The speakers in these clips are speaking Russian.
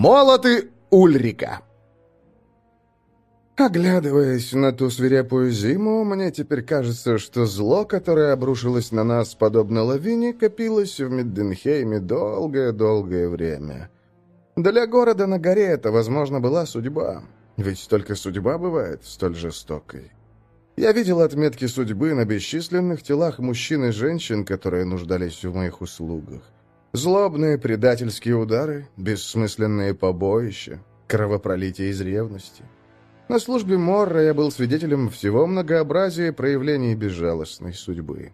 Молоты Ульрика. Оглядываясь на ту свирепую зиму, мне теперь кажется, что зло, которое обрушилось на нас, подобно лавине, копилось в Мидденхейме долгое-долгое время. Для города на горе это, возможно, была судьба. Ведь только судьба бывает столь жестокой. Я видел отметки судьбы на бесчисленных телах мужчин и женщин, которые нуждались в моих услугах. Злобные предательские удары, бессмысленные побоища, кровопролитие из ревности. На службе Морра я был свидетелем всего многообразия проявлений безжалостной судьбы.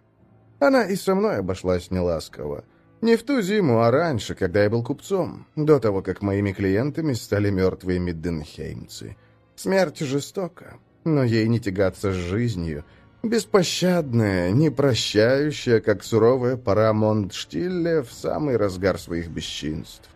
Она и со мной обошлась неласково. Не в ту зиму, а раньше, когда я был купцом, до того, как моими клиентами стали мертвые мидденхеймцы. Смерть жестока, но ей не тягаться с жизнью. Беспощадная, непрощающая, как суровая пора Мондштилле в самый разгар своих бесчинств.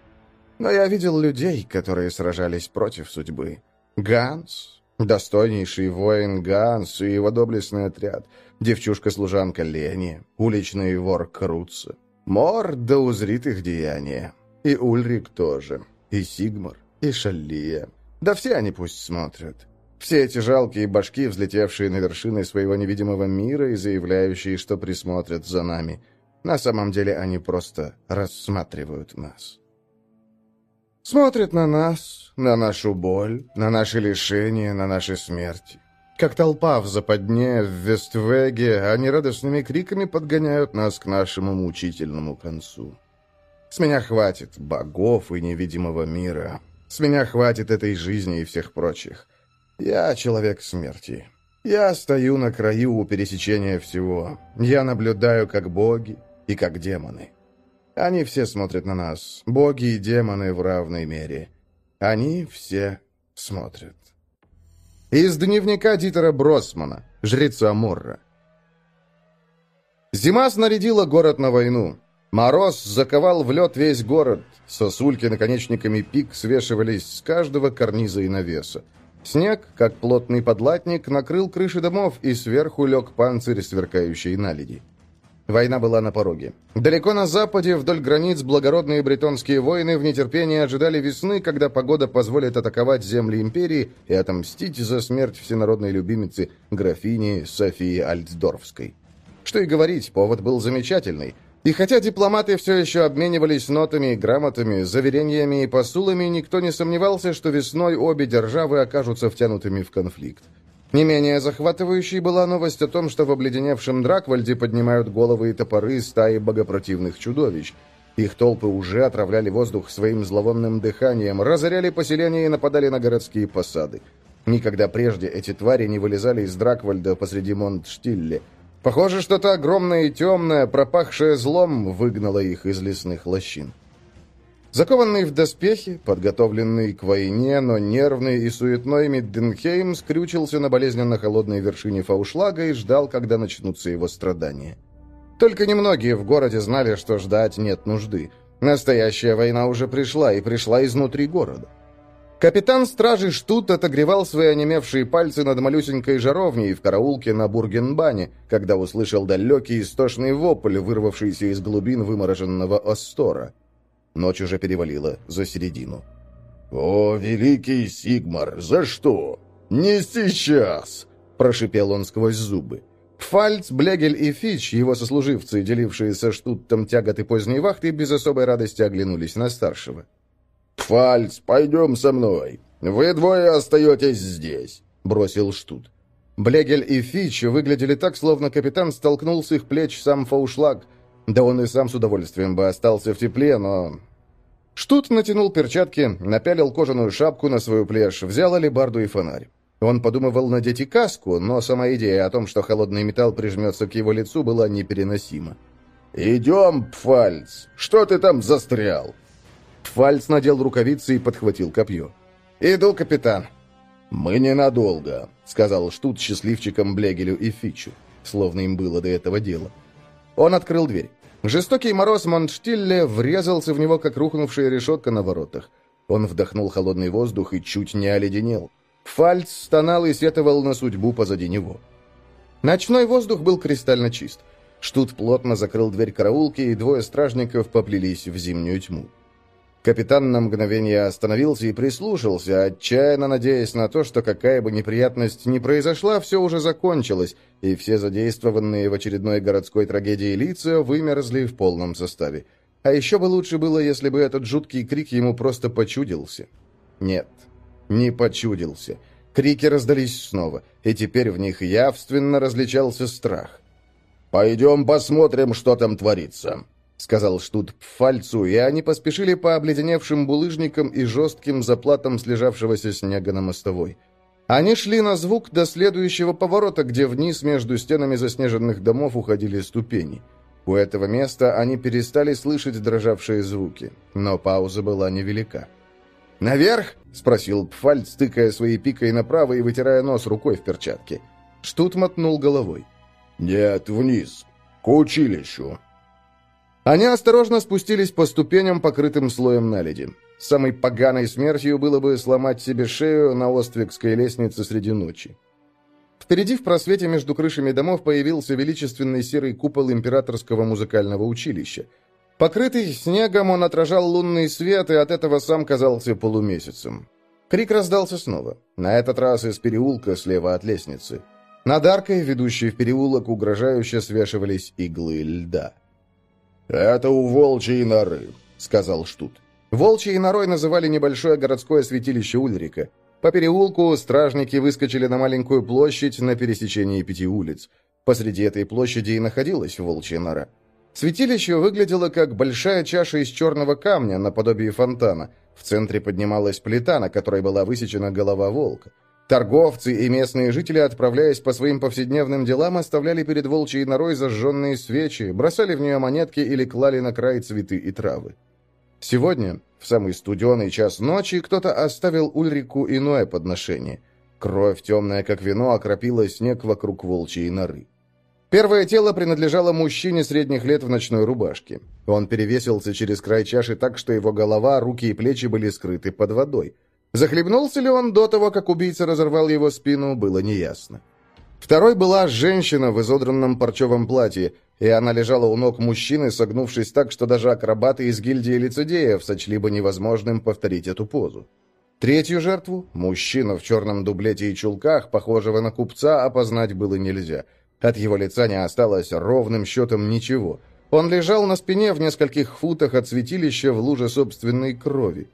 Но я видел людей, которые сражались против судьбы. Ганс, достойнейший воин Ганс и его доблестный отряд, девчушка-служанка Лени, уличный вор Круца. Мор да узрит их деяния. И Ульрик тоже, и Сигмар, и Шаллия. Да все они пусть смотрят. Все эти жалкие башки, взлетевшие на вершины своего невидимого мира и заявляющие, что присмотрят за нами. На самом деле они просто рассматривают нас. Смотрят на нас, на нашу боль, на наши лишения, на наши смерти. Как толпа в западне в Вествеге, они радостными криками подгоняют нас к нашему мучительному концу. С меня хватит богов и невидимого мира. С меня хватит этой жизни и всех прочих. Я человек смерти. Я стою на краю у пересечения всего. Я наблюдаю, как боги и как демоны. Они все смотрят на нас, боги и демоны в равной мере. Они все смотрят. Из дневника Дитера Бросмана, жреца Морра. Зима снарядила город на войну. Мороз заковал в лед весь город. Сосульки наконечниками пик свешивались с каждого карниза и навеса. Снег, как плотный подлатник, накрыл крыши домов, и сверху лег панцирь, сверкающий наледи. Война была на пороге. Далеко на западе, вдоль границ, благородные бретонские воины в нетерпении ожидали весны, когда погода позволит атаковать земли империи и отомстить за смерть всенародной любимицы, графини Софии Альцдорфской. Что и говорить, повод был замечательный – и хотя дипломаты все еще обменивались нотами, грамотами, заверениями и посулами, никто не сомневался, что весной обе державы окажутся втянутыми в конфликт. Не менее захватывающей была новость о том, что в обледеневшем Драквальде поднимают головы и топоры стаи богопротивных чудовищ. Их толпы уже отравляли воздух своим зловонным дыханием, разоряли поселения и нападали на городские посады. Никогда прежде эти твари не вылезали из Драквальда посреди Монтштилле. Похоже, что-то огромное и темное, пропахшее злом, выгнало их из лесных лощин. Закованный в доспехи, подготовленный к войне, но нервный и суетной Мидденхейм скрючился на болезненно-холодной вершине Фаушлага и ждал, когда начнутся его страдания. Только немногие в городе знали, что ждать нет нужды. Настоящая война уже пришла, и пришла изнутри города. Капитан стражи Штут отогревал свои онемевшие пальцы над малюсенькой жаровней в караулке на Бургенбане, когда услышал далекий истошный вопль, вырвавшийся из глубин вымороженного Остора. Ночь уже перевалила за середину. «О, великий Сигмар, за что? Не сейчас!» – прошипел он сквозь зубы. Фальц, Блегель и Фич, его сослуживцы, делившие со Штуттом тяготы поздней вахты, без особой радости оглянулись на старшего. «Фальц, пойдем со мной. Вы двое остаетесь здесь», — бросил Штут. Блегель и Фич выглядели так, словно капитан столкнул с их плеч сам фаушлаг. Да он и сам с удовольствием бы остался в тепле, но... Штут натянул перчатки, напялил кожаную шапку на свою плешь, взял алебарду и фонарь. Он подумывал надеть и каску, но сама идея о том, что холодный металл прижмется к его лицу, была непереносима. «Идем, Пфальц! Что ты там застрял?» Фальц надел рукавицы и подхватил копье. «Иду, капитан». «Мы ненадолго», — сказал Штут счастливчикам Блегелю и Фичу, словно им было до этого дела. Он открыл дверь. Жестокий мороз Монштилле врезался в него, как рухнувшая решетка на воротах. Он вдохнул холодный воздух и чуть не оледенел. Фальц стонал и сетовал на судьбу позади него. Ночной воздух был кристально чист. Штут плотно закрыл дверь караулки, и двое стражников поплелись в зимнюю тьму. Капитан на мгновение остановился и прислушался, отчаянно надеясь на то, что какая бы неприятность ни произошла, все уже закончилось, и все задействованные в очередной городской трагедии лица вымерзли в полном составе. А еще бы лучше было, если бы этот жуткий крик ему просто почудился. Нет, не почудился. Крики раздались снова, и теперь в них явственно различался страх. «Пойдем посмотрим, что там творится», — сказал Штут Пфальцу, и они поспешили по обледеневшим булыжникам и жестким заплатам слежавшегося снега на мостовой. Они шли на звук до следующего поворота, где вниз между стенами заснеженных домов уходили ступени. У этого места они перестали слышать дрожавшие звуки, но пауза была невелика. «Наверх?» — спросил Пфальц, стыкая своей пикой направо и вытирая нос рукой в перчатке. Штут мотнул головой. «Нет, вниз. К училищу». Они осторожно спустились по ступеням, покрытым слоем наледи. Самой поганой смертью было бы сломать себе шею на Оствикской лестнице среди ночи. Впереди в просвете между крышами домов появился величественный серый купол императорского музыкального училища. Покрытый снегом, он отражал лунный свет, и от этого сам казался полумесяцем. Крик раздался снова, на этот раз из переулка слева от лестницы. Над аркой, ведущей в переулок, угрожающе свешивались иглы льда. «Это у волчьей норы», — сказал Штут. Волчьей норой называли небольшое городское святилище Ульрика. По переулку стражники выскочили на маленькую площадь на пересечении пяти улиц. Посреди этой площади и находилась волчья нора. Святилище выглядело как большая чаша из черного камня, наподобие фонтана. В центре поднималась плита, на которой была высечена голова волка. Торговцы и местные жители, отправляясь по своим повседневным делам, оставляли перед волчьей норой зажженные свечи, бросали в нее монетки или клали на край цветы и травы. Сегодня, в самый студеный час ночи, кто-то оставил Ульрику иное подношение. Кровь, темная как вино, окропила снег вокруг волчьей норы. Первое тело принадлежало мужчине средних лет в ночной рубашке. Он перевесился через край чаши так, что его голова, руки и плечи были скрыты под водой. Захлебнулся ли он до того, как убийца разорвал его спину, было неясно. Второй была женщина в изодранном парчевом платье, и она лежала у ног мужчины, согнувшись так, что даже акробаты из гильдии лицедеев сочли бы невозможным повторить эту позу. Третью жертву, мужчину в черном дублете и чулках, похожего на купца, опознать было нельзя – от его лица не осталось ровным счетом ничего. Он лежал на спине в нескольких футах от святилища в луже собственной крови.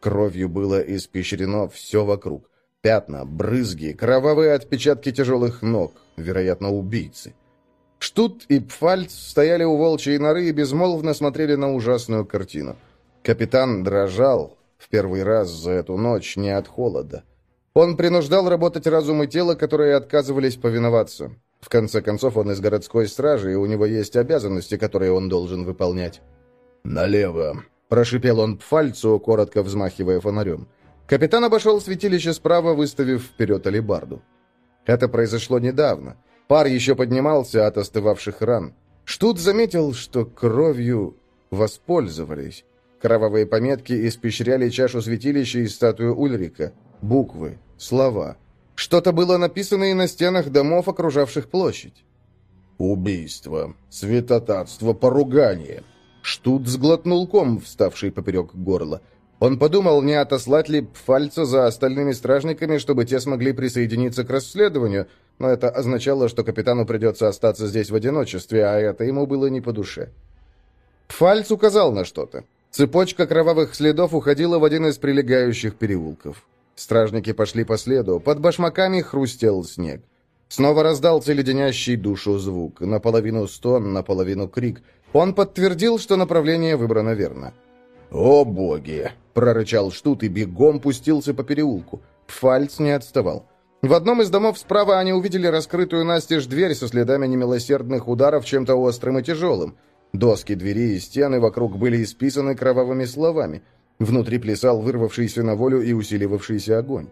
Кровью было испещрено все вокруг. Пятна, брызги, кровавые отпечатки тяжелых ног, вероятно, убийцы. Штут и Пфальц стояли у волчьей норы и безмолвно смотрели на ужасную картину. Капитан дрожал в первый раз за эту ночь не от холода. Он принуждал работать разум и тело, которые отказывались повиноваться. В конце концов, он из городской стражи, и у него есть обязанности, которые он должен выполнять. «Налево!» – прошипел он Пфальцу, коротко взмахивая фонарем. Капитан обошел святилище справа, выставив вперед алебарду. Это произошло недавно. Пар еще поднимался от остывавших ран. Штут заметил, что кровью воспользовались. Кровавые пометки испещряли чашу святилища и статую Ульрика. Буквы, слова – что-то было написано и на стенах домов, окружавших площадь. «Убийство, святотатство, поругание». Штут сглотнул ком, вставший поперек горла. Он подумал, не отослать ли Пфальца за остальными стражниками, чтобы те смогли присоединиться к расследованию, но это означало, что капитану придется остаться здесь в одиночестве, а это ему было не по душе. Пфальц указал на что-то. Цепочка кровавых следов уходила в один из прилегающих переулков. Стражники пошли по следу, под башмаками хрустел снег. Снова раздался леденящий душу звук, наполовину стон, наполовину крик. Он подтвердил, что направление выбрано верно. «О боги!» — прорычал Штут и бегом пустился по переулку. Пфальц не отставал. В одном из домов справа они увидели раскрытую настежь дверь со следами немилосердных ударов чем-то острым и тяжелым. Доски двери и стены вокруг были исписаны кровавыми словами — Внутри плясал вырвавшийся на волю и усиливавшийся огонь.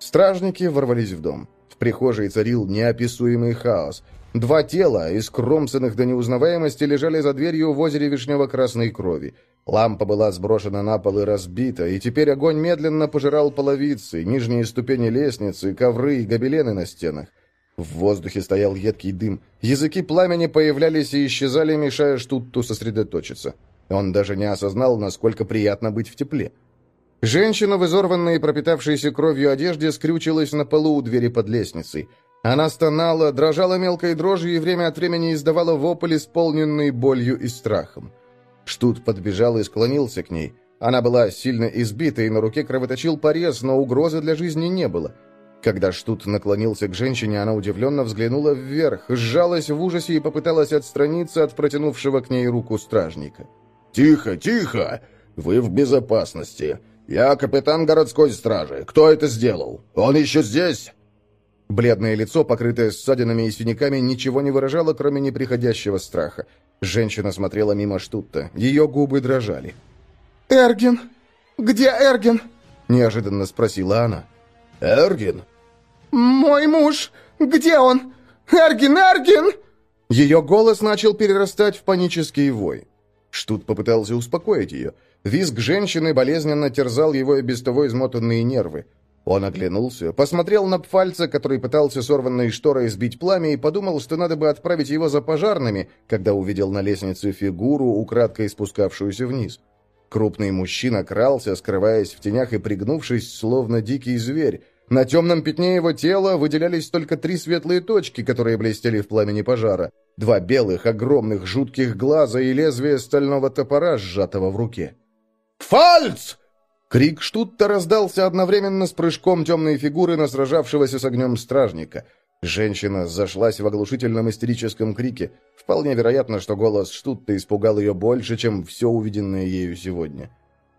Стражники ворвались в дом. В прихожей царил неописуемый хаос. Два тела, искромсанных до неузнаваемости, лежали за дверью в озере вишнево-красной крови. Лампа была сброшена на пол и разбита, и теперь огонь медленно пожирал половицы, нижние ступени лестницы, ковры и гобелены на стенах. В воздухе стоял едкий дым. Языки пламени появлялись и исчезали, мешая Штутту сосредоточиться. Он даже не осознал, насколько приятно быть в тепле. Женщина в изорванной и пропитавшейся кровью одежде скрючилась на полу у двери под лестницей. Она стонала, дрожала мелкой дрожью и время от времени издавала вопль, исполненный болью и страхом. Штут подбежал и склонился к ней. Она была сильно избита, и на руке кровоточил порез, но угрозы для жизни не было. Когда Штут наклонился к женщине, она удивленно взглянула вверх, сжалась в ужасе и попыталась отстраниться от протянувшего к ней руку стражника. «Тихо, тихо! Вы в безопасности. Я капитан городской стражи. Кто это сделал? Он еще здесь?» Бледное лицо, покрытое ссадинами и синяками, ничего не выражало, кроме неприходящего страха. Женщина смотрела мимо Штутта. Ее губы дрожали. «Эрген! Где Эрген?» — неожиданно спросила она. «Эрген?» «Мой муж! Где он? Эрген, Эрген!» Ее голос начал перерастать в панический вой. Штут попытался успокоить ее. Визг женщины болезненно терзал его и без того измотанные нервы. Он оглянулся, посмотрел на Пфальца, который пытался сорванной шторой сбить пламя, и подумал, что надо бы отправить его за пожарными, когда увидел на лестнице фигуру, украдкой спускавшуюся вниз. Крупный мужчина крался, скрываясь в тенях и пригнувшись, словно дикий зверь. На темном пятне его тела выделялись только три светлые точки, которые блестели в пламени пожара. Два белых, огромных, жутких глаза и лезвие стального топора, сжатого в руке. «Фальц!» Крик Штутта раздался одновременно с прыжком темной фигуры на сражавшегося с огнем стражника. Женщина зашлась в оглушительном истерическом крике. Вполне вероятно, что голос Штутта испугал ее больше, чем все увиденное ею сегодня.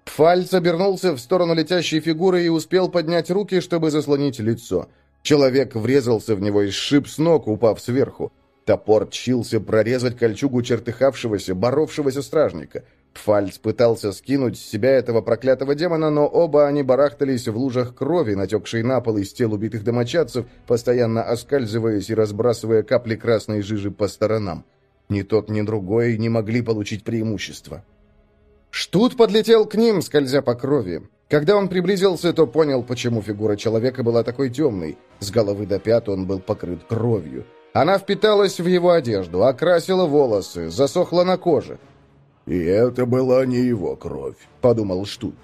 Пфальц обернулся в сторону летящей фигуры и успел поднять руки, чтобы заслонить лицо. Человек врезался в него и сшиб с ног, упав сверху. Топор чился прорезать кольчугу чертыхавшегося, боровшегося стражника — Пфальц пытался скинуть с себя этого проклятого демона, но оба они барахтались в лужах крови, натекшей на пол из тел убитых домочадцев, постоянно оскальзываясь и разбрасывая капли красной жижи по сторонам. Ни тот, ни другой не могли получить преимущество. Штут подлетел к ним, скользя по крови. Когда он приблизился, то понял, почему фигура человека была такой темной. С головы до пят он был покрыт кровью. Она впиталась в его одежду, окрасила волосы, засохла на коже. «И это была не его кровь», — подумал Штут.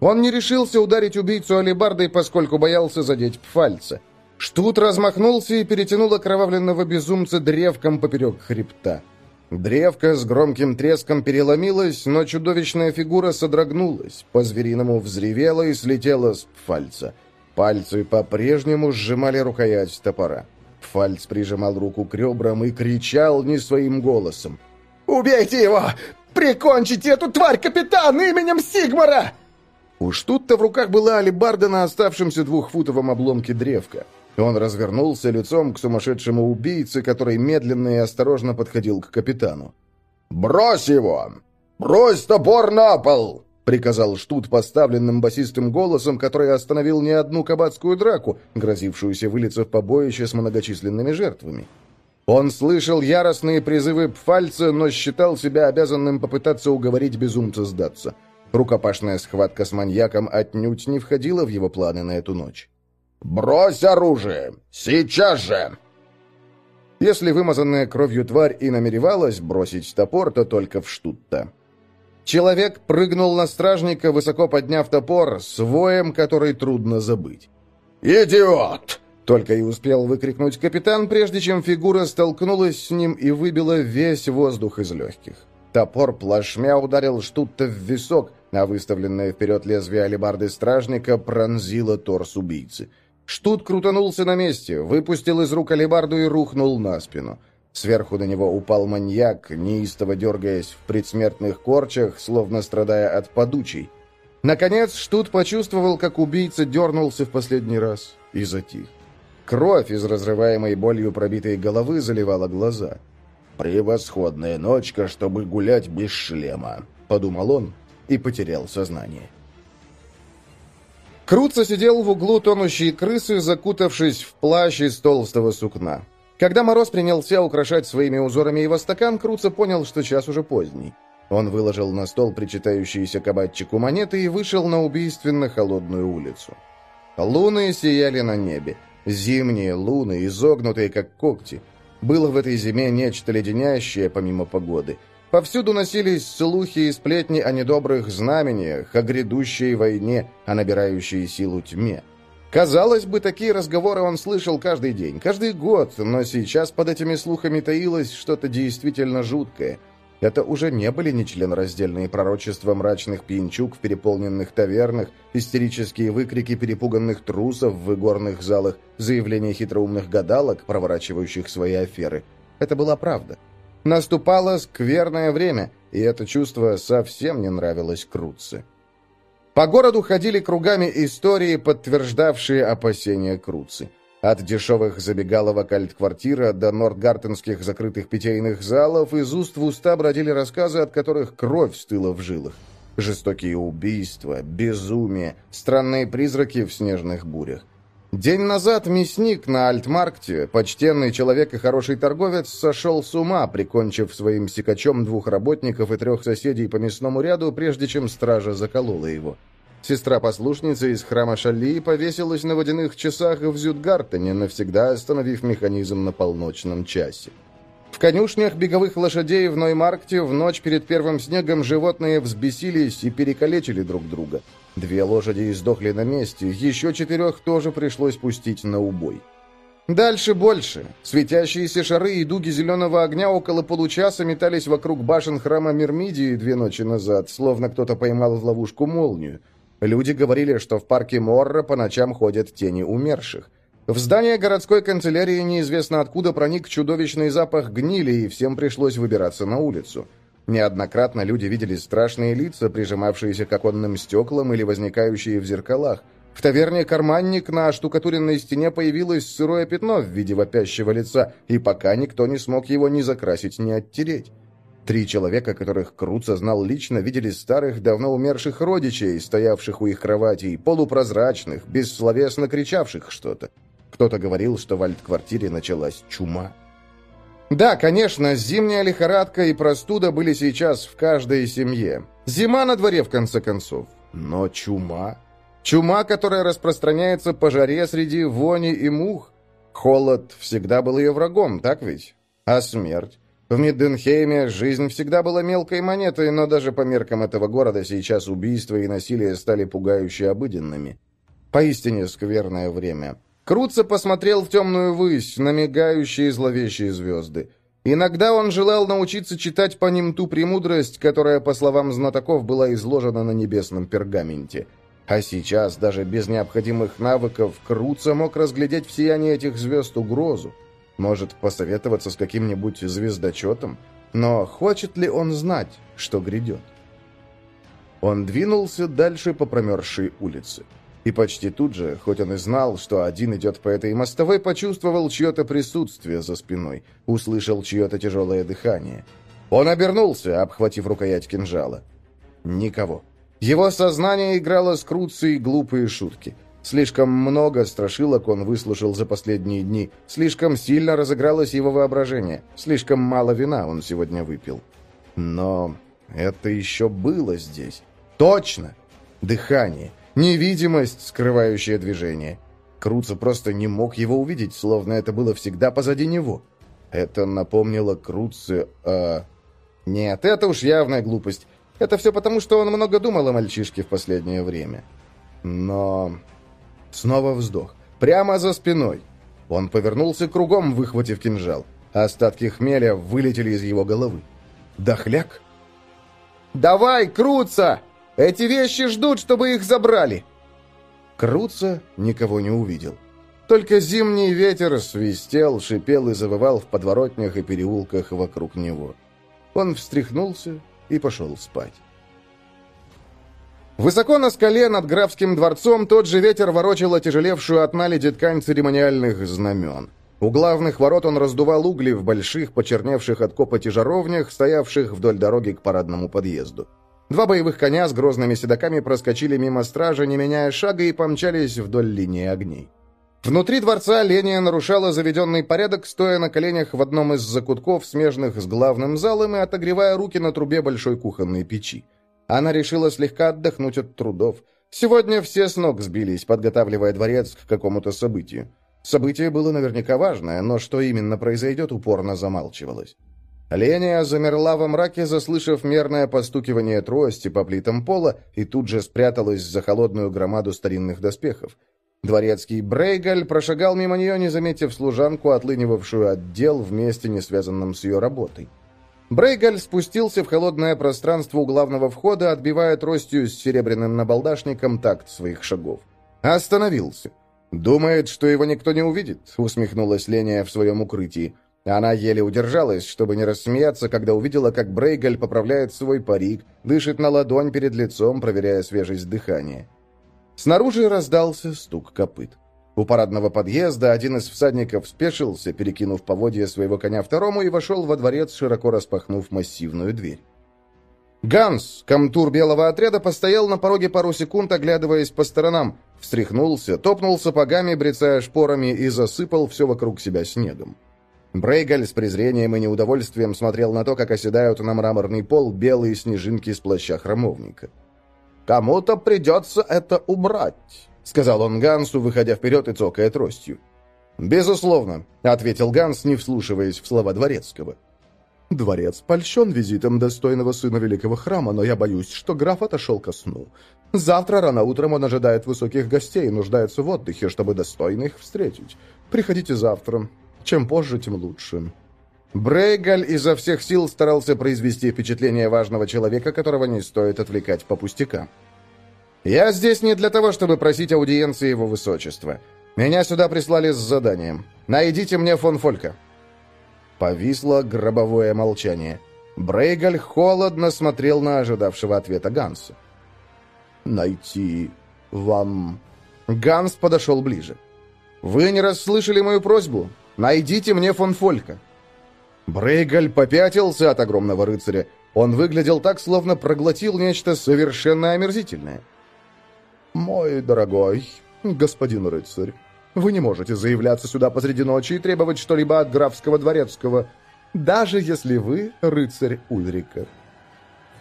Он не решился ударить убийцу алебардой, поскольку боялся задеть Пфальца. Штут размахнулся и перетянул окровавленного безумца древком поперек хребта. Древко с громким треском переломилось, но чудовищная фигура содрогнулась, по-звериному взревела и слетела с Пфальца. Пальцы по-прежнему сжимали рукоять топора. Пфальц прижимал руку к ребрам и кричал не своим голосом. «Убейте его! «Прикончите эту тварь, капитан, именем Сигмара!» Уж тут-то в руках была алебарда на оставшемся двухфутовом обломке древка. Он развернулся лицом к сумасшедшему убийце, который медленно и осторожно подходил к капитану. «Брось его! Брось топор на пол!» — приказал Штут поставленным басистым голосом, который остановил не одну кабацкую драку, грозившуюся вылиться в побоище с многочисленными жертвами. Он слышал яростные призывы Пфальца, но считал себя обязанным попытаться уговорить безумца сдаться. Рукопашная схватка с маньяком отнюдь не входила в его планы на эту ночь. «Брось оружие! Сейчас же!» Если вымазанная кровью тварь и намеревалась бросить топор, то только в Штутта. Человек прыгнул на стражника, высоко подняв топор, с воем, который трудно забыть. «Идиот!» Только и успел выкрикнуть капитан, прежде чем фигура столкнулась с ним и выбила весь воздух из легких. Топор плашмя ударил Штутта в висок, а выставленное вперед лезвие алебарды стражника пронзило торс убийцы. Штут крутанулся на месте, выпустил из рук алебарду и рухнул на спину. Сверху на него упал маньяк, неистово дергаясь в предсмертных корчах, словно страдая от подучей. Наконец Штут почувствовал, как убийца дернулся в последний раз и затих. Кровь из разрываемой болью пробитой головы заливала глаза. «Превосходная ночка, чтобы гулять без шлема», — подумал он и потерял сознание. Круца сидел в углу тонущей крысы, закутавшись в плащ из толстого сукна. Когда Мороз принялся украшать своими узорами его стакан, Круца понял, что час уже поздний. Он выложил на стол причитающиеся кабатчику монеты и вышел на убийственно холодную улицу. Луны сияли на небе. Зимние луны, изогнутые как когти. Было в этой зиме нечто леденящее, помимо погоды. Повсюду носились слухи и сплетни о недобрых знамениях, о грядущей войне, о набирающей силу тьме. Казалось бы, такие разговоры он слышал каждый день, каждый год, но сейчас под этими слухами таилось что-то действительно жуткое. Это уже не были нечленораздельные пророчества мрачных пьянчук в переполненных тавернах, истерические выкрики перепуганных трусов в игорных залах, заявления хитроумных гадалок, проворачивающих свои аферы. Это была правда. Наступало скверное время, и это чувство совсем не нравилось Круце. По городу ходили кругами истории, подтверждавшие опасения Круцы. От дешевых забегаловок альт-квартира до нордгартенских закрытых питейных залов из уст в уста бродили рассказы, от которых кровь стыла в жилах. Жестокие убийства, безумие, странные призраки в снежных бурях. День назад мясник на Альтмаркте, почтенный человек и хороший торговец, сошел с ума, прикончив своим секачом двух работников и трех соседей по мясному ряду, прежде чем стража заколола его. Сестра-послушница из храма Шалли повесилась на водяных часах в Зюдгартене, навсегда остановив механизм на полночном часе. В конюшнях беговых лошадей в Ноймаркте в ночь перед первым снегом животные взбесились и перекалечили друг друга. Две лошади издохли на месте, еще четырех тоже пришлось пустить на убой. Дальше больше. Светящиеся шары и дуги зеленого огня около получаса метались вокруг башен храма Мирмидии две ночи назад, словно кто-то поймал в ловушку молнию. Люди говорили, что в парке Морра по ночам ходят тени умерших. В здание городской канцелярии неизвестно откуда проник чудовищный запах гнили, и всем пришлось выбираться на улицу. Неоднократно люди видели страшные лица, прижимавшиеся к оконным стеклам или возникающие в зеркалах. В таверне «Карманник» на штукатуренной стене появилось сырое пятно в виде вопящего лица, и пока никто не смог его ни закрасить, ни оттереть. Три человека, которых Круца знал лично, видели старых, давно умерших родичей, стоявших у их кроватей, полупрозрачных, бессловесно кричавших что-то. Кто-то говорил, что в альт-квартире началась чума. Да, конечно, зимняя лихорадка и простуда были сейчас в каждой семье. Зима на дворе, в конце концов. Но чума? Чума, которая распространяется по жаре среди вони и мух. Холод всегда был ее врагом, так ведь? А смерть? В Мидденхейме жизнь всегда была мелкой монетой, но даже по меркам этого города сейчас убийства и насилие стали пугающе обыденными. Поистине скверное время. Круца посмотрел в темную высь, на мигающие зловещие звезды. Иногда он желал научиться читать по ним ту премудрость, которая, по словам знатоков, была изложена на небесном пергаменте. А сейчас, даже без необходимых навыков, Круца мог разглядеть в сиянии этих звезд угрозу. Может, посоветоваться с каким-нибудь звездочетом? Но хочет ли он знать, что грядет? Он двинулся дальше по промерзшей улице. И почти тут же, хоть он и знал, что один идет по этой мостовой, почувствовал чье-то присутствие за спиной, услышал чье-то тяжелое дыхание. Он обернулся, обхватив рукоять кинжала. Никого. Его сознание играло с Круцией глупые шутки. Слишком много страшилок он выслушал за последние дни, слишком сильно разыгралось его воображение, слишком мало вина он сегодня выпил. Но это еще было здесь. Точно! Дыхание. Невидимость, скрывающая движение. Круца просто не мог его увидеть, словно это было всегда позади него. Это напомнило Круце о... Нет, это уж явная глупость. Это все потому, что он много думал о мальчишке в последнее время. Но... Снова вздох. Прямо за спиной. Он повернулся кругом, выхватив кинжал. Остатки хмеля вылетели из его головы. Дохляк? «Давай, Круца! Эти вещи ждут, чтобы их забрали!» Круца никого не увидел. Только зимний ветер свистел, шипел и завывал в подворотнях и переулках вокруг него. Он встряхнулся и пошел спать. Высоко на скале над графским дворцом тот же ветер ворочал отяжелевшую от наледи ткань церемониальных знамен. У главных ворот он раздувал угли в больших, почерневших от копоти жаровнях, стоявших вдоль дороги к парадному подъезду. Два боевых коня с грозными седаками проскочили мимо стража, не меняя шага, и помчались вдоль линии огней. Внутри дворца Ления нарушала заведенный порядок, стоя на коленях в одном из закутков, смежных с главным залом, и отогревая руки на трубе большой кухонной печи. Она решила слегка отдохнуть от трудов. Сегодня все с ног сбились, подготавливая дворец к какому-то событию. Событие было наверняка важное, но что именно произойдет, упорно замалчивалось. Леня замерла во мраке, заслышав мерное постукивание трости по плитам пола, и тут же спряталась за холодную громаду старинных доспехов. Дворецкий Брейгаль прошагал мимо нее, не заметив служанку, отлынивавшую от дел в месте, не связанном с ее работой. Брейгаль спустился в холодное пространство у главного входа, отбивая тростью с серебряным набалдашником такт своих шагов. Остановился. «Думает, что его никто не увидит», — усмехнулась Леня в своем укрытии. Она еле удержалась, чтобы не рассмеяться, когда увидела, как Брейгаль поправляет свой парик, дышит на ладонь перед лицом, проверяя свежесть дыхания. Снаружи раздался стук копыт. У парадного подъезда один из всадников спешился, перекинув поводья своего коня второму, и вошел во дворец, широко распахнув массивную дверь. Ганс, комтур белого отряда, постоял на пороге пару секунд, оглядываясь по сторонам, встряхнулся, топнул сапогами, брецая шпорами, и засыпал все вокруг себя снегом. Брейгаль с презрением и неудовольствием смотрел на то, как оседают на мраморный пол белые снежинки с плаща храмовника. «Кому-то придется это убрать», — сказал он Гансу, выходя вперед и цокая тростью. «Безусловно», — ответил Ганс, не вслушиваясь в слова Дворецкого. «Дворец польщен визитом достойного сына великого храма, но я боюсь, что граф отошел ко сну. Завтра рано утром он ожидает высоких гостей и нуждается в отдыхе, чтобы достойно их встретить. Приходите завтра. Чем позже, тем лучше». Брейгаль изо всех сил старался произвести впечатление важного человека, которого не стоит отвлекать по пустякам. «Я здесь не для того, чтобы просить аудиенции его высочества. Меня сюда прислали с заданием. Найдите мне фон Фолька». Повисло гробовое молчание. Брейгаль холодно смотрел на ожидавшего ответа Ганса. «Найти вам...» Ганс подошел ближе. «Вы не расслышали мою просьбу? Найдите мне фон Фолька». Брейгаль попятился от огромного рыцаря. Он выглядел так, словно проглотил нечто совершенно омерзительное. «Мой дорогой господин рыцарь, вы не можете заявляться сюда посреди ночи и требовать что-либо от графского дворецкого, даже если вы рыцарь Ульрика».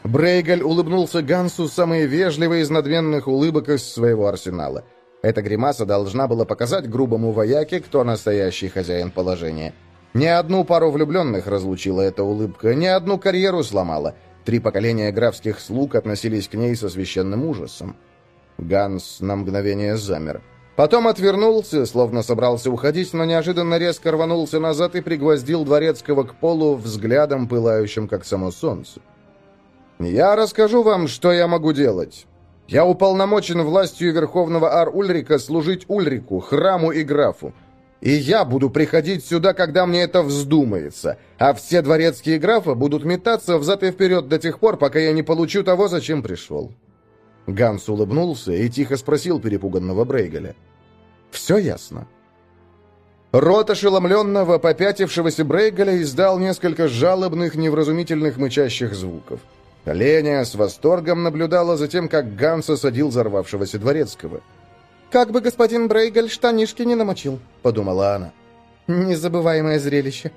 Брейгаль улыбнулся Гансу самой вежливой из надменных улыбок из своего арсенала. Эта гримаса должна была показать грубому вояке, кто настоящий хозяин положения. Ни одну пару влюбленных разлучила эта улыбка, ни одну карьеру сломала. Три поколения графских слуг относились к ней со священным ужасом. Ганс на мгновение замер. Потом отвернулся, словно собрался уходить, но неожиданно резко рванулся назад и пригвоздил Дворецкого к полу взглядом, пылающим, как само солнце. «Я расскажу вам, что я могу делать. Я уполномочен властью Верховного Ар-Ульрика служить Ульрику, храму и графу. И я буду приходить сюда, когда мне это вздумается, а все дворецкие графы будут метаться взад и вперед до тех пор, пока я не получу того, зачем пришел». Ганс улыбнулся и тихо спросил перепуганного Брейгаля. «Все ясно?» Рот ошеломленного, попятившегося Брейгаля издал несколько жалобных, невразумительных мычащих звуков. Леня с восторгом наблюдала за тем, как Ганс осадил взорвавшегося дворецкого. «Как бы господин Брейгаль штанишки не намочил», — подумала она. «Незабываемое зрелище».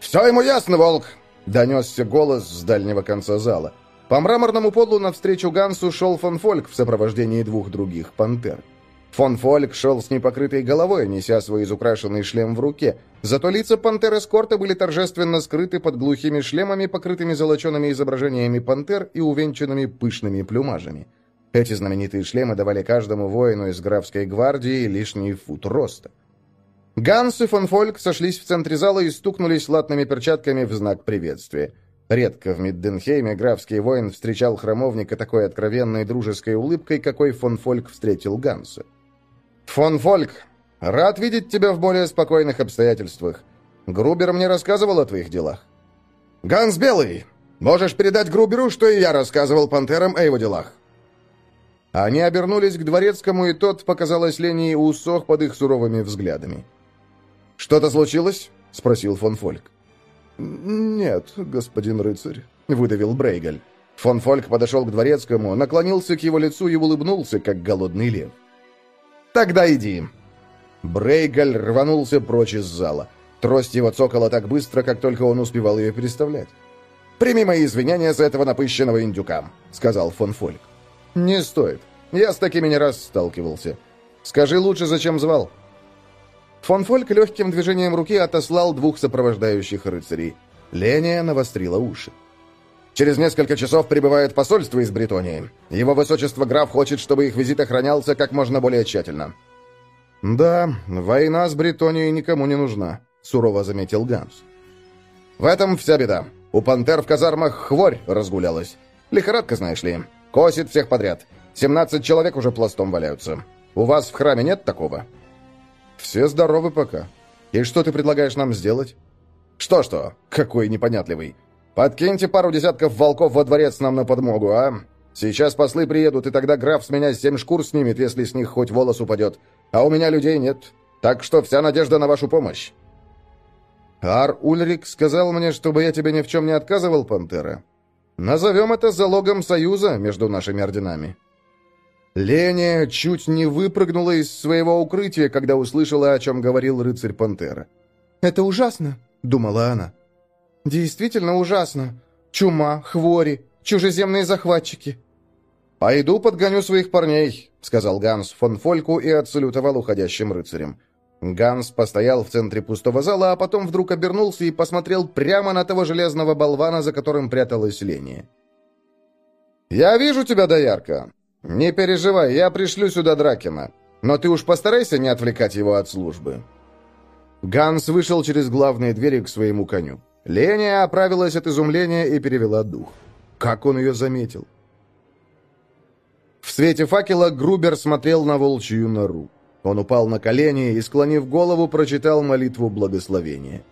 «Все ему ясно, Волк!» — донесся голос с дальнего конца зала. По мраморному полу навстречу Гансу шел фон Фольк в сопровождении двух других пантер. Фон Фольк шел с непокрытой головой, неся свой изукрашенный шлем в руке. Зато лица пантер эскорта были торжественно скрыты под глухими шлемами, покрытыми золочеными изображениями пантер и увенчанными пышными плюмажами. Эти знаменитые шлемы давали каждому воину из графской гвардии лишний фут роста. Ганс и фон Фольк сошлись в центре зала и стукнулись латными перчатками в знак приветствия. Редко в Мидденхейме графский воин встречал храмовника такой откровенной дружеской улыбкой, какой фон Фольк встретил Ганса. «Фон Фольк, рад видеть тебя в более спокойных обстоятельствах. Грубер мне рассказывал о твоих делах». «Ганс Белый, можешь передать Груберу, что и я рассказывал пантерам о его делах». Они обернулись к дворецкому, и тот, показалось Лене, усох под их суровыми взглядами. «Что-то случилось?» — спросил фон Фольк. «Нет, господин рыцарь», — выдавил Брейгаль. Фон Фольк подошел к дворецкому, наклонился к его лицу и улыбнулся, как голодный лев. «Тогда иди». Брейгаль рванулся прочь из зала. Трость его цокала так быстро, как только он успевал ее переставлять. «Прими мои извинения за этого напыщенного индюка», — сказал фон Фольк. «Не стоит. Я с такими не раз сталкивался. Скажи лучше, зачем звал?» Фон Фольк легким движением руки отослал двух сопровождающих рыцарей. Ления навострила уши. Через несколько часов прибывает посольство из Бретонии. Его высочество граф хочет, чтобы их визит охранялся как можно более тщательно». «Да, война с Бретонией никому не нужна», — сурово заметил Ганс. «В этом вся беда. У пантер в казармах хворь разгулялась. Лихорадка, знаешь ли. Косит всех подряд. Семнадцать человек уже пластом валяются. У вас в храме нет такого?» «Все здоровы пока. И что ты предлагаешь нам сделать?» «Что-что? Какой непонятливый. Подкиньте пару десятков волков во дворец нам на подмогу, а? Сейчас послы приедут, и тогда граф с меня семь шкур снимет, если с них хоть волос упадет. А у меня людей нет. Так что вся надежда на вашу помощь». «Ар Ульрик сказал мне, чтобы я тебе ни в чем не отказывал, Пантера. Назовем это залогом союза между нашими орденами». Леня чуть не выпрыгнула из своего укрытия, когда услышала, о чем говорил рыцарь Пантера. «Это ужасно», — думала она. Действительно ужасно. Чума, хвори, чужеземные захватчики. «Пойду подгоню своих парней», — сказал Ганс фон Фольку и отсалютовал уходящим рыцарем. Ганс постоял в центре пустого зала, а потом вдруг обернулся и посмотрел прямо на того железного болвана, за которым пряталась Ления. «Я вижу тебя, доярка. Не переживай, я пришлю сюда Дракина. Но ты уж постарайся не отвлекать его от службы». Ганс вышел через главные двери к своему коню. Леня оправилась от изумления и перевела дух. Как он ее заметил? В свете факела Грубер смотрел на волчью нору. Он упал на колени и, склонив голову, прочитал молитву благословения.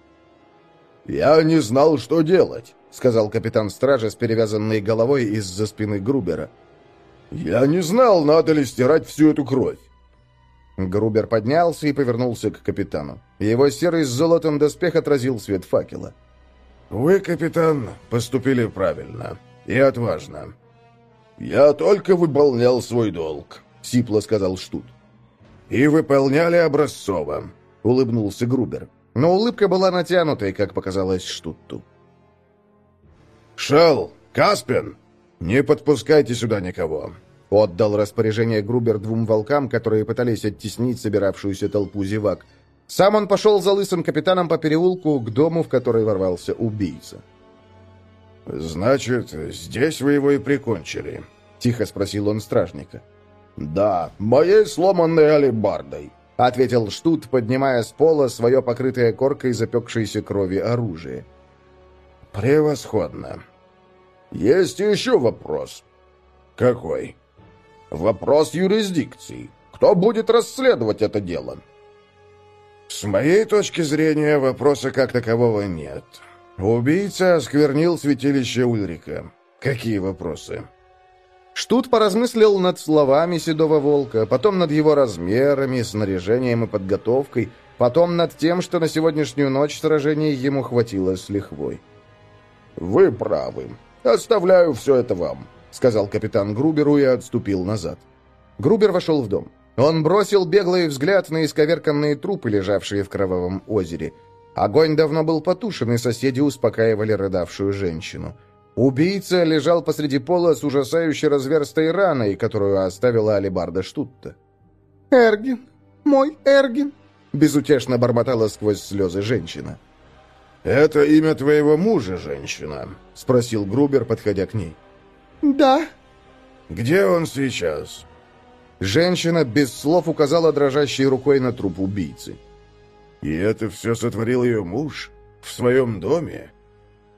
«Я не знал, что делать», — сказал капитан стражи с перевязанной головой из-за спины Грубера. «Я не знал, надо ли стирать всю эту кровь». Грубер поднялся и повернулся к капитану. Его серый с золотом доспех отразил свет факела. «Вы, капитан, поступили правильно и отважно». «Я только выполнял свой долг», — сипло сказал Штут. «И выполняли образцово», — улыбнулся Грубер. Но улыбка была натянутой, как показалось Штутту. «Шел, Каспин, не подпускайте сюда никого», — отдал распоряжение Грубер двум волкам, которые пытались оттеснить собиравшуюся толпу зевак — сам он пошел за лысым капитаном по переулку к дому, в который ворвался убийца. «Значит, здесь вы его и прикончили?» — тихо спросил он стражника. «Да, моей сломанной алебардой», — ответил Штут, поднимая с пола свое покрытое коркой запекшейся крови оружие. «Превосходно. Есть еще вопрос». «Какой?» «Вопрос юрисдикции. Кто будет расследовать это дело?» С моей точки зрения, вопроса как такового нет. Убийца осквернил святилище Ульрика. Какие вопросы? Штут поразмыслил над словами Седого Волка, потом над его размерами, снаряжением и подготовкой, потом над тем, что на сегодняшнюю ночь сражений ему хватило с лихвой. «Вы правы. Оставляю все это вам», — сказал капитан Груберу и отступил назад. Грубер вошел в дом. Он бросил беглый взгляд на исковерканные трупы, лежавшие в кровавом озере. Огонь давно был потушен, и соседи успокаивали рыдавшую женщину. Убийца лежал посреди пола с ужасающей разверстой раной, которую оставила алибарда Штутта. «Эргин! Мой Эргин!» — безутешно бормотала сквозь слезы женщина. «Это имя твоего мужа, женщина?» — спросил Грубер, подходя к ней. «Да». «Где он сейчас?» Женщина без слов указала дрожащей рукой на труп убийцы. «И это все сотворил ее муж? В своем доме?»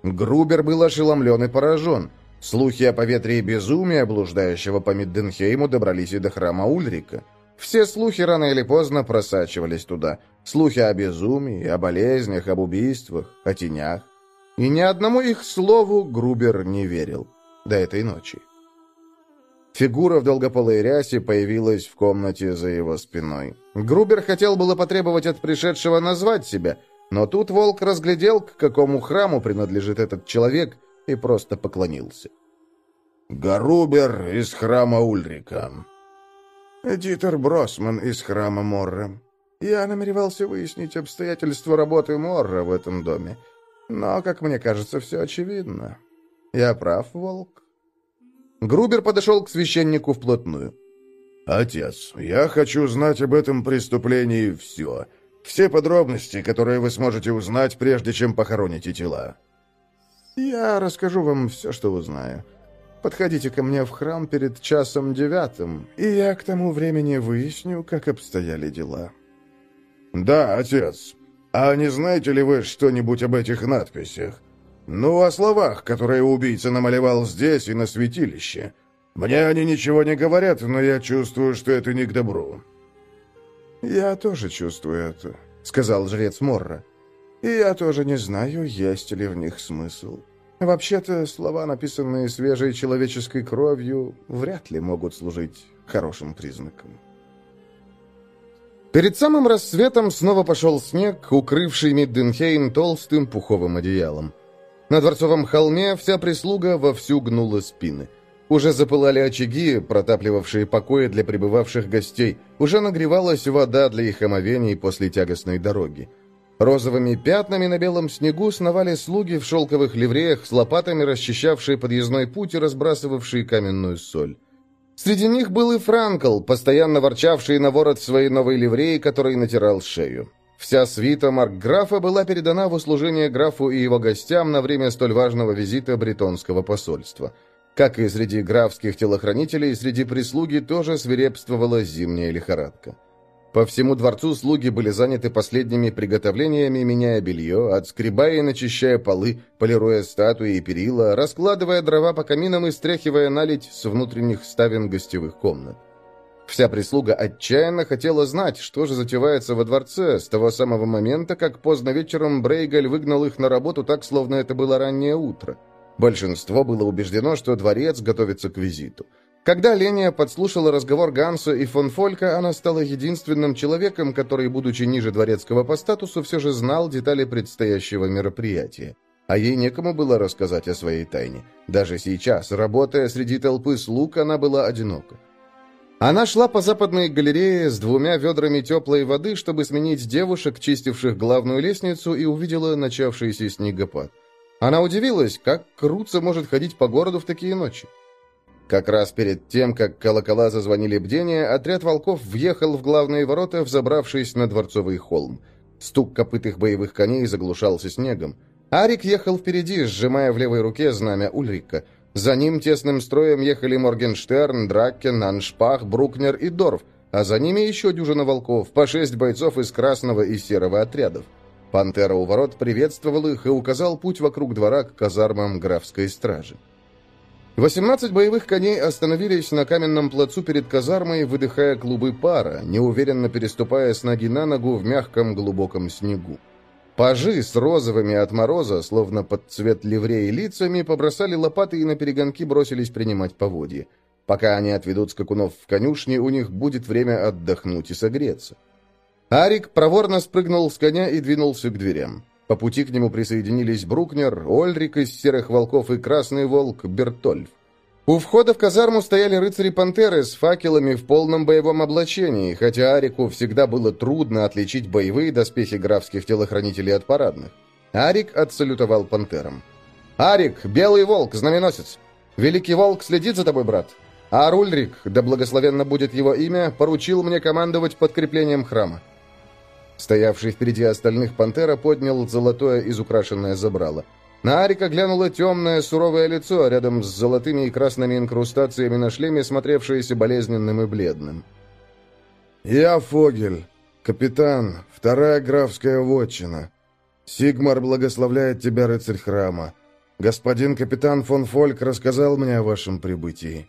Грубер был ошеломлен и поражен. Слухи о поветрии безумия, блуждающего по Мидденхейму, добрались и до храма Ульрика. Все слухи рано или поздно просачивались туда. Слухи о безумии, о болезнях, об убийствах, о тенях. И ни одному их слову Грубер не верил до этой ночи. Фигура в долгополой рясе появилась в комнате за его спиной. Грубер хотел было потребовать от пришедшего назвать себя, но тут волк разглядел, к какому храму принадлежит этот человек, и просто поклонился. «Гарубер из храма Ульрика». «Дитер Бросман из храма Морра. Я намеревался выяснить обстоятельства работы Морра в этом доме, но, как мне кажется, все очевидно. Я прав, волк?» Грубер подошел к священнику вплотную. «Отец, я хочу знать об этом преступлении все. Все подробности, которые вы сможете узнать, прежде чем похороните тела». Я расскажу вам все, что узнаю. Подходите ко мне в храм перед часом девятым, и я к тому времени выясню, как обстояли дела». «Да, отец. А не знаете ли вы что-нибудь об этих надписях? Ну, о словах, которые убийца намалевал здесь и на святилище. Мне они ничего не говорят, но я чувствую, что это не к добру». «Я тоже чувствую это», — сказал жрец Морра. «И я тоже не знаю, есть ли в них смысл. Вообще-то, слова, написанные свежей человеческой кровью, вряд ли могут служить хорошим признаком». Перед самым рассветом снова пошел снег, укрывший Мидденхейм толстым пуховым одеялом. На Дворцовом холме вся прислуга вовсю гнула спины. Уже запылали очаги, протапливавшие покои для прибывавших гостей. Уже нагревалась вода для их омовений после тягостной дороги. Розовыми пятнами на белом снегу сновали слуги в шелковых ливреях с лопатами, расчищавшие подъездной путь и разбрасывавшие каменную соль. Среди них был и Франкл, постоянно ворчавший на ворот своей новой ливреи, который натирал шею. Вся свита Маркграфа была передана в услужение графу и его гостям на время столь важного визита бретонского посольства. Как и среди графских телохранителей, среди прислуги тоже свирепствовала зимняя лихорадка. По всему дворцу слуги были заняты последними приготовлениями, меняя белье, отскребая и начищая полы, полируя статуи и перила, раскладывая дрова по каминам и стряхивая налить с внутренних ставен гостевых комнат. Вся прислуга отчаянно хотела знать, что же затевается во дворце с того самого момента, как поздно вечером Брейгаль выгнал их на работу так, словно это было раннее утро. Большинство было убеждено, что дворец готовится к визиту. Когда Леня подслушала разговор Ганса и фон Фолька, она стала единственным человеком, который, будучи ниже дворецкого по статусу, все же знал детали предстоящего мероприятия. А ей некому было рассказать о своей тайне. Даже сейчас, работая среди толпы слуг, она была одинока. Она шла по западной галерее с двумя ведрами теплой воды, чтобы сменить девушек, чистивших главную лестницу, и увидела начавшийся снегопад. Она удивилась, как Круца может ходить по городу в такие ночи. Как раз перед тем, как колокола зазвонили бдение, отряд волков въехал в главные ворота, взобравшись на дворцовый холм. Стук копытых боевых коней заглушался снегом. Арик ехал впереди, сжимая в левой руке знамя Ульрика – за ним тесным строем ехали Моргенштерн, Дракен, Аншпах, Брукнер и Дорф, а за ними еще дюжина волков, по шесть бойцов из красного и серого отрядов. Пантера у ворот приветствовал их и указал путь вокруг двора к казармам графской стражи. 18 боевых коней остановились на каменном плацу перед казармой, выдыхая клубы пара, неуверенно переступая с ноги на ногу в мягком глубоком снегу. Пажи с розовыми от мороза, словно под цвет ливреи лицами, побросали лопаты и на перегонки бросились принимать поводья. Пока они отведут скакунов в конюшне, у них будет время отдохнуть и согреться. Арик проворно спрыгнул с коня и двинулся к дверям. По пути к нему присоединились Брукнер, Ольрик из «Серых волков» и Красный волк Бертольф. У входа в казарму стояли рыцари-пантеры с факелами в полном боевом облачении, хотя Арику всегда было трудно отличить боевые доспехи графских телохранителей от парадных. Арик отсалютовал пантерам. «Арик, белый волк, знаменосец! Великий волк следит за тобой, брат. А Рульрик, да благословенно будет его имя, поручил мне командовать подкреплением храма». Стоявший впереди остальных пантера поднял золотое изукрашенное забрало – на Арика глянуло темное, суровое лицо, рядом с золотыми и красными инкрустациями на шлеме, смотревшееся болезненным и бледным. «Я Фогель, капитан, вторая графская вотчина. Сигмар благословляет тебя, рыцарь храма. Господин капитан фон Фольк рассказал мне о вашем прибытии».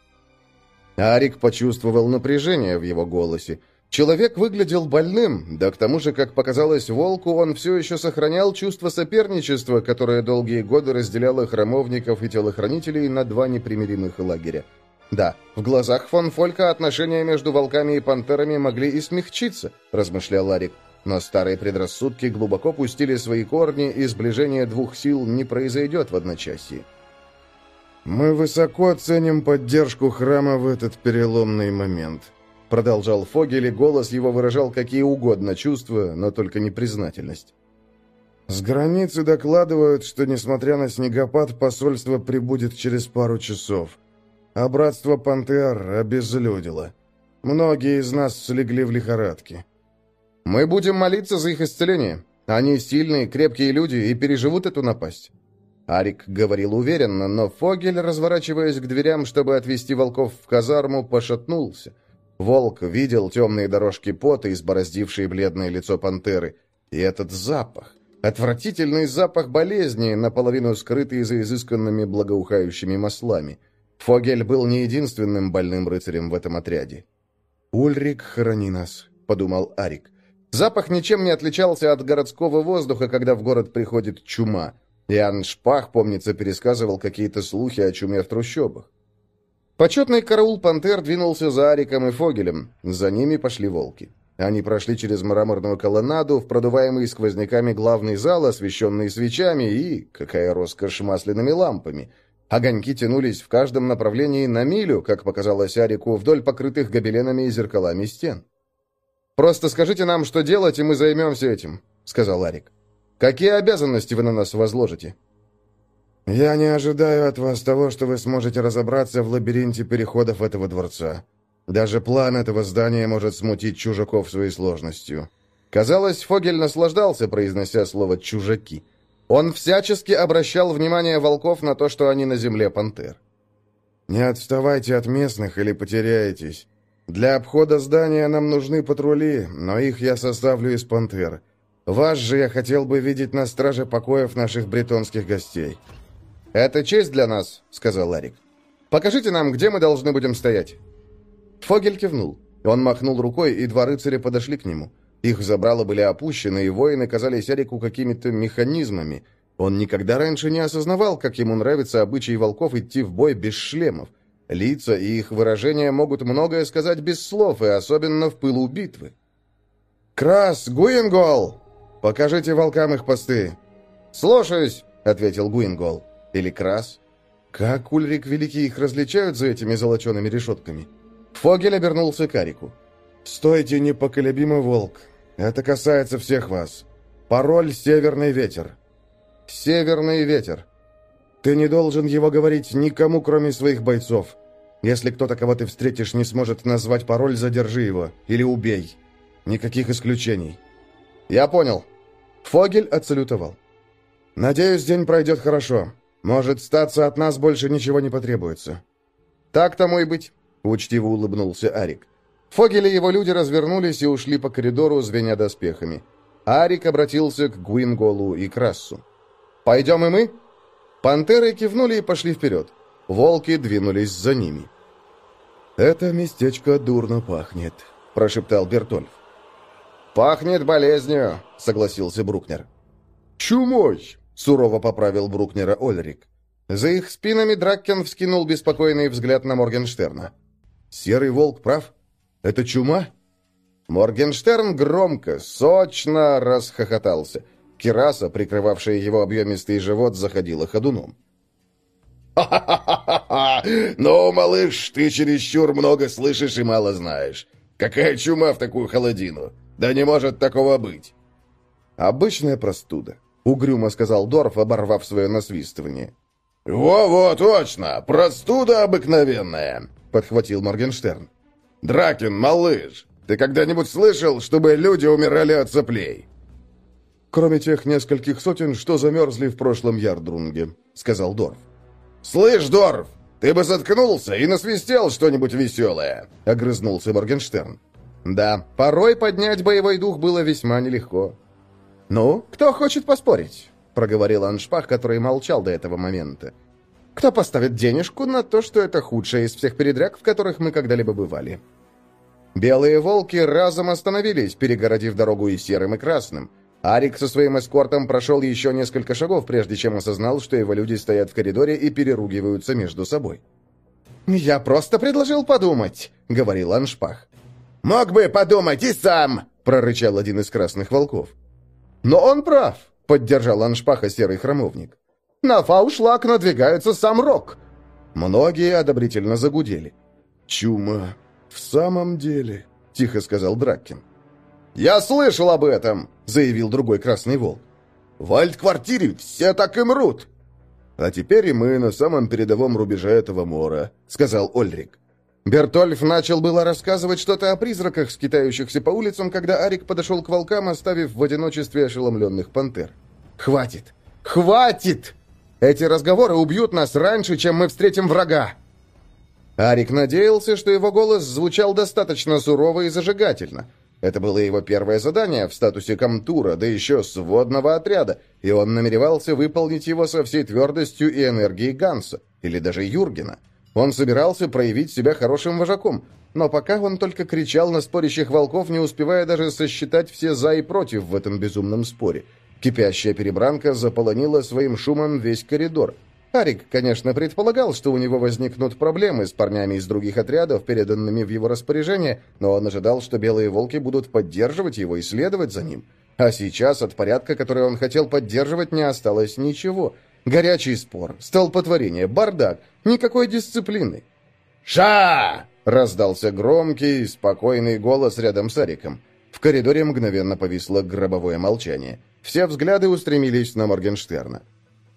Арик почувствовал напряжение в его голосе. Человек выглядел больным, да к тому же, как показалось волку, он все еще сохранял чувство соперничества, которое долгие годы разделяло храмовников и телохранителей на два непримиримых лагеря. Да, в глазах фон Фолька отношения между волками и пантерами могли и смягчиться, размышлял Ларик. Но старые предрассудки глубоко пустили свои корни, и сближение двух сил не произойдет в одночасье. «Мы высоко ценим поддержку храма в этот переломный момент», Продолжал Фогель, и голос его выражал какие угодно чувства, но только не признательность. С границы докладывают, что, несмотря на снегопад, посольство прибудет через пару часов. А братство Пантеар обезлюдило. Многие из нас слегли в лихорадке. Мы будем молиться за их исцеление. Они сильные, крепкие люди и переживут эту напасть. Арик говорил уверенно, но Фогель, разворачиваясь к дверям, чтобы отвести волков в казарму, пошатнулся. Волк видел темные дорожки пота, избороздившие бледное лицо пантеры. И этот запах. Отвратительный запах болезни, наполовину скрытый за изысканными благоухающими маслами. Фогель был не единственным больным рыцарем в этом отряде. «Ульрик, храни нас», — подумал Арик. Запах ничем не отличался от городского воздуха, когда в город приходит чума. Иоанн Шпах, помнится, пересказывал какие-то слухи о чуме в трущобах. Почетный караул «Пантер» двинулся за Ариком и Фогелем. За ними пошли волки. Они прошли через мраморную колоннаду в продуваемый сквозняками главный зал, освещенный свечами и, какая роскошь, масляными лампами. Огоньки тянулись в каждом направлении на милю, как показалось Арику, вдоль покрытых гобеленами и зеркалами стен. «Просто скажите нам, что делать, и мы займемся этим», — сказал Арик. «Какие обязанности вы на нас возложите?» «Я не ожидаю от вас того, что вы сможете разобраться в лабиринте переходов этого дворца. Даже план этого здания может смутить чужаков своей сложностью». Казалось, Фогель наслаждался, произнося слово «чужаки». Он всячески обращал внимание волков на то, что они на земле пантер. «Не отставайте от местных или потеряетесь. Для обхода здания нам нужны патрули, но их я составлю из пантер. Вас же я хотел бы видеть на страже покоев наших бретонских гостей». «Это честь для нас», — сказал Ларик. «Покажите нам, где мы должны будем стоять». Фогель кивнул. Он махнул рукой, и два рыцаря подошли к нему. Их забрала были опущены, и воины казались Арику какими-то механизмами. Он никогда раньше не осознавал, как ему нравится обычай волков идти в бой без шлемов. Лица и их выражения могут многое сказать без слов, и особенно в пылу битвы. «Крас, Гуингол! Покажите волкам их посты!» «Слушаюсь!» — ответил Гуингол. «Или Крас?» «Как Ульрик Великий их различают за этими золочеными решетками?» Фогель обернулся к Арику. «Стойте непоколебимый волк. Это касается всех вас. Пароль «Северный ветер». «Северный ветер». Ты не должен его говорить никому, кроме своих бойцов. Если кто-то, кого ты встретишь, не сможет назвать пароль, задержи его или убей. Никаких исключений. Я понял. Фогель отсалютовал. Надеюсь, день пройдет хорошо. Может, статься от нас больше ничего не потребуется. Так тому и быть, учтиво улыбнулся Арик. Фогель и его люди развернулись и ушли по коридору, звеня доспехами. Арик обратился к Гуинголу и Крассу. «Пойдем и мы?» Пантеры кивнули и пошли вперед. Волки двинулись за ними. «Это местечко дурно пахнет», — прошептал Бертольф. «Пахнет болезнью», — согласился Брукнер. «Чумой», — сурово поправил Брукнера Ольрик. За их спинами Драккен вскинул беспокойный взгляд на Моргенштерна. «Серый волк прав? Это чума?» Моргенштерн громко, сочно расхохотался. Кираса, прикрывавшая его объемистый живот, заходила ходуном. «Ха-ха-ха! Ну, малыш, ты чересчур много слышишь и мало знаешь. Какая чума в такую холодину? Да не может такого быть!» «Обычная простуда», — угрюмо сказал Дорф, оборвав свое насвистывание. «Во-во, точно! Простуда обыкновенная!» — подхватил Моргенштерн. «Дракин, малыш, ты когда-нибудь слышал, чтобы люди умирали от соплей?» «Кроме тех нескольких сотен, что замерзли в прошлом Ярдрунге», — сказал Дорф. «Слышь, Дорф, ты бы заткнулся и насвистел что-нибудь веселое!» — огрызнулся Моргенштерн. «Да, порой поднять боевой дух было весьма нелегко». «Ну, кто хочет поспорить?» — проговорил Аншпах, который молчал до этого момента. «Кто поставит денежку на то, что это худшее из всех передряг, в которых мы когда-либо бывали?» Белые волки разом остановились, перегородив дорогу и серым, и красным. Арик со своим эскортом прошел еще несколько шагов, прежде чем осознал, что его люди стоят в коридоре и переругиваются между собой. «Я просто предложил подумать», — говорил Аншпах. «Мог бы подумать и сам!» — прорычал один из красных волков. «Но он прав», — поддержал Аншпаха серый храмовник. «На фаушлаг надвигается сам Рок». Многие одобрительно загудели. «Чума, в самом деле», — тихо сказал Драккин. «Я слышал об этом!» — заявил другой красный волк. «В альт-квартире все так и мрут!» «А теперь и мы на самом передовом рубеже этого мора», — сказал Ольрик. Бертольф начал было рассказывать что-то о призраках, скитающихся по улицам, когда Арик подошел к волкам, оставив в одиночестве ошеломленных пантер. «Хватит! Хватит!» Эти разговоры убьют нас раньше, чем мы встретим врага!» Арик надеялся, что его голос звучал достаточно сурово и зажигательно. Это было его первое задание в статусе комтура, да еще сводного отряда, и он намеревался выполнить его со всей твердостью и энергией Ганса, или даже Юргена. Он собирался проявить себя хорошим вожаком, но пока он только кричал на спорящих волков, не успевая даже сосчитать все «за» и «против» в этом безумном споре. Кипящая перебранка заполонила своим шумом весь коридор – Арик, конечно, предполагал, что у него возникнут проблемы с парнями из других отрядов, переданными в его распоряжение, но он ожидал, что белые волки будут поддерживать его и следовать за ним. А сейчас от порядка, который он хотел поддерживать, не осталось ничего. Горячий спор, столпотворение, бардак, никакой дисциплины. «Ша!» — раздался громкий, спокойный голос рядом с Ариком. В коридоре мгновенно повисло гробовое молчание. Все взгляды устремились на Моргенштерна.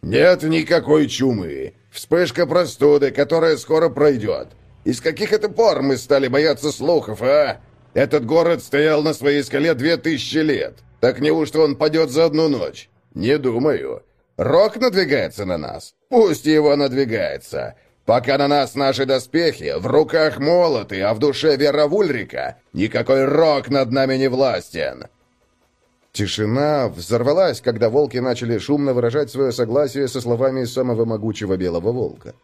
«Нет никакой чумы. Вспышка простуды, которая скоро пройдет. Из каких это пор мы стали бояться слухов, а? Этот город стоял на своей скале две тысячи лет. Так неужто он падет за одну ночь? Не думаю. Рок надвигается на нас. Пусть его надвигается. Пока на нас наши доспехи, в руках молоты, а в душе вера в Ульрика, никакой рок над нами не властен. Тишина взорвалась, когда волки начали шумно выражать свое согласие со словами самого могучего белого волка.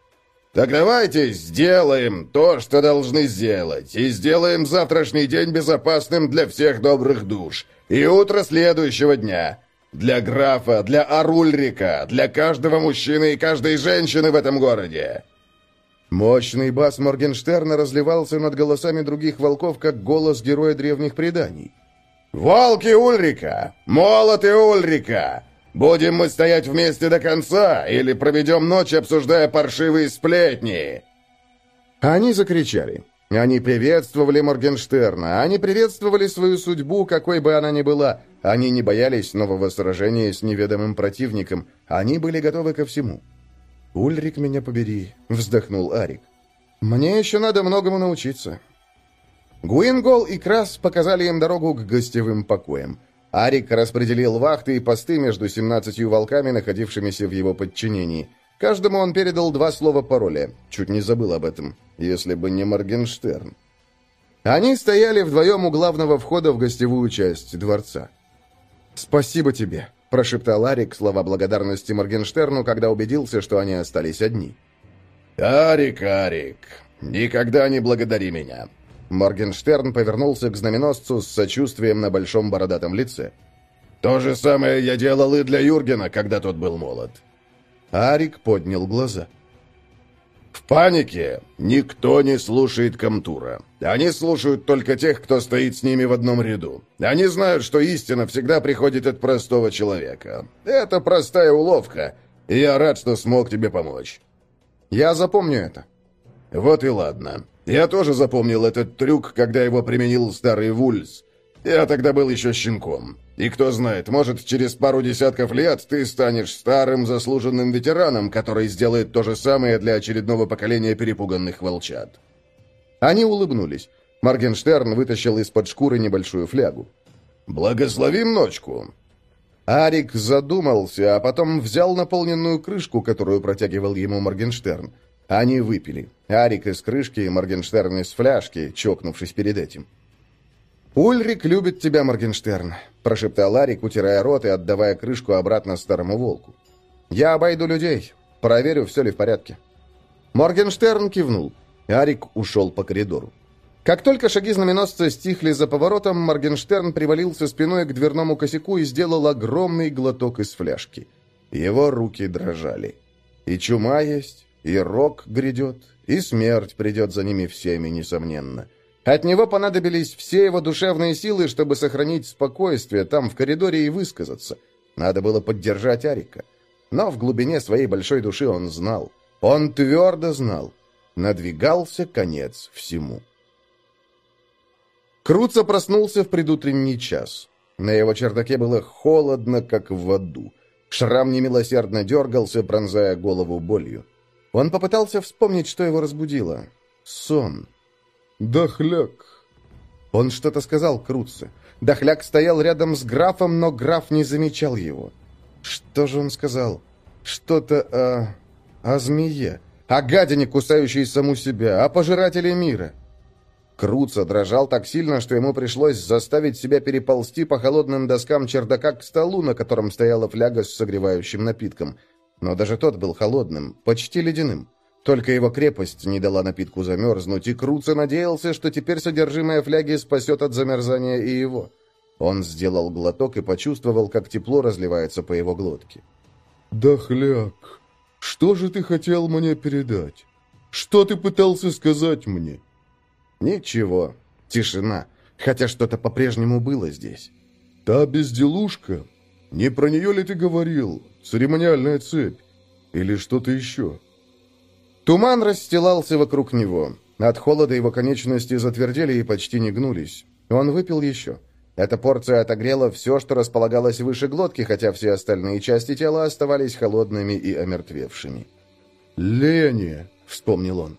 «Так давайте сделаем то, что должны сделать, и сделаем завтрашний день безопасным для всех добрых душ, и утро следующего дня. Для графа, для Арульрика, для каждого мужчины и каждой женщины в этом городе». Мощный бас Моргенштерна разливался над голосами других волков, как голос героя древних преданий. «Волки Ульрика! Молоты Ульрика! Будем мы стоять вместе до конца или проведем ночь, обсуждая паршивые сплетни?» Они закричали. Они приветствовали Моргенштерна. Они приветствовали свою судьбу, какой бы она ни была. Они не боялись нового сражения с неведомым противником. Они были готовы ко всему. «Ульрик, меня побери», — вздохнул Арик. «Мне еще надо многому научиться. Гуингол и Крас показали им дорогу к гостевым покоям. Арик распределил вахты и посты между семнадцатью волками, находившимися в его подчинении. Каждому он передал два слова пароля. Чуть не забыл об этом, если бы не Моргенштерн. Они стояли вдвоем у главного входа в гостевую часть дворца. «Спасибо тебе», – прошептал Арик слова благодарности Моргенштерну, когда убедился, что они остались одни. «Арик, Арик, никогда не благодари меня. Моргенштерн повернулся к знаменосцу с сочувствием на большом бородатом лице. «То же самое я делал и для Юргена, когда тот был молод». Арик поднял глаза. «В панике никто не слушает Камтура. Они слушают только тех, кто стоит с ними в одном ряду. Они знают, что истина всегда приходит от простого человека. Это простая уловка, и я рад, что смог тебе помочь». «Я запомню это». «Вот и ладно. Я тоже запомнил этот трюк, когда его применил старый Вульс. Я тогда был еще щенком. И кто знает, может, через пару десятков лет ты станешь старым заслуженным ветераном, который сделает то же самое для очередного поколения перепуганных волчат». Они улыбнулись. Моргенштерн вытащил из-под шкуры небольшую флягу. «Благословим ночку!» Арик задумался, а потом взял наполненную крышку, которую протягивал ему Моргенштерн. Они выпили. Арик из крышки Моргенштерн из фляжки, чокнувшись перед этим. «Ульрик любит тебя, Моргенштерн», – прошептал Арик, утирая рот и отдавая крышку обратно старому волку. «Я обойду людей. Проверю, все ли в порядке». Моргенштерн кивнул. Арик ушел по коридору. Как только шаги знаменосца стихли за поворотом, Моргенштерн привалился спиной к дверному косяку и сделал огромный глоток из фляжки. Его руки дрожали. И чума есть, и рок грядет, и смерть придет за ними всеми, несомненно. От него понадобились все его душевные силы, чтобы сохранить спокойствие там, в коридоре, и высказаться. Надо было поддержать Арика. Но в глубине своей большой души он знал. Он твердо знал. Надвигался конец всему. Круца проснулся в предутренний час. На его чердаке было холодно, как в аду. Шрам немилосердно дергался, пронзая голову болью. Он попытался вспомнить, что его разбудило. Сон. Дохляк. Он что-то сказал Круце. Дохляк стоял рядом с графом, но граф не замечал его. Что же он сказал? Что-то о... о змее, о гадине, кусающей саму себя, о пожирателе мира. Круца дрожал так сильно, что ему пришлось заставить себя переползти по холодным доскам чердака к столу, на котором стояла фляга с согревающим напитком. Но даже тот был холодным, почти ледяным. Только его крепость не дала напитку замерзнуть, и Круца надеялся, что теперь содержимое фляги спасет от замерзания и его. Он сделал глоток и почувствовал, как тепло разливается по его глотке. «Дохляк, что же ты хотел мне передать? Что ты пытался сказать мне?» Ничего. Тишина. Хотя что-то по-прежнему было здесь. Та безделушка? Не про нее ли ты говорил? Церемониальная цепь? Или что-то еще? Туман расстилался вокруг него. От холода его конечности затвердели и почти не гнулись. Он выпил еще. Эта порция отогрела все, что располагалось выше глотки, хотя все остальные части тела оставались холодными и омертвевшими. «Леня!» — вспомнил он.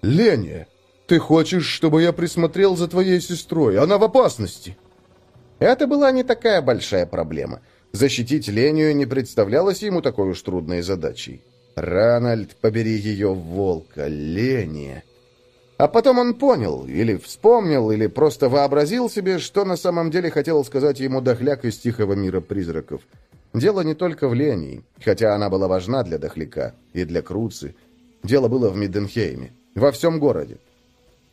«Леня! Ты хочешь, чтобы я присмотрел за твоей сестрой? Она в опасности!» Это была не такая большая проблема. Защитить Лению не представлялось ему такой уж трудной задачей. «Ранальд, побери ее, волка, Ления!» А потом он понял, или вспомнил, или просто вообразил себе, что на самом деле хотел сказать ему дохляк из тихого мира призраков. Дело не только в Лении, хотя она была важна для дохляка и для Круцы. Дело было в Мидденхейме, во всем городе.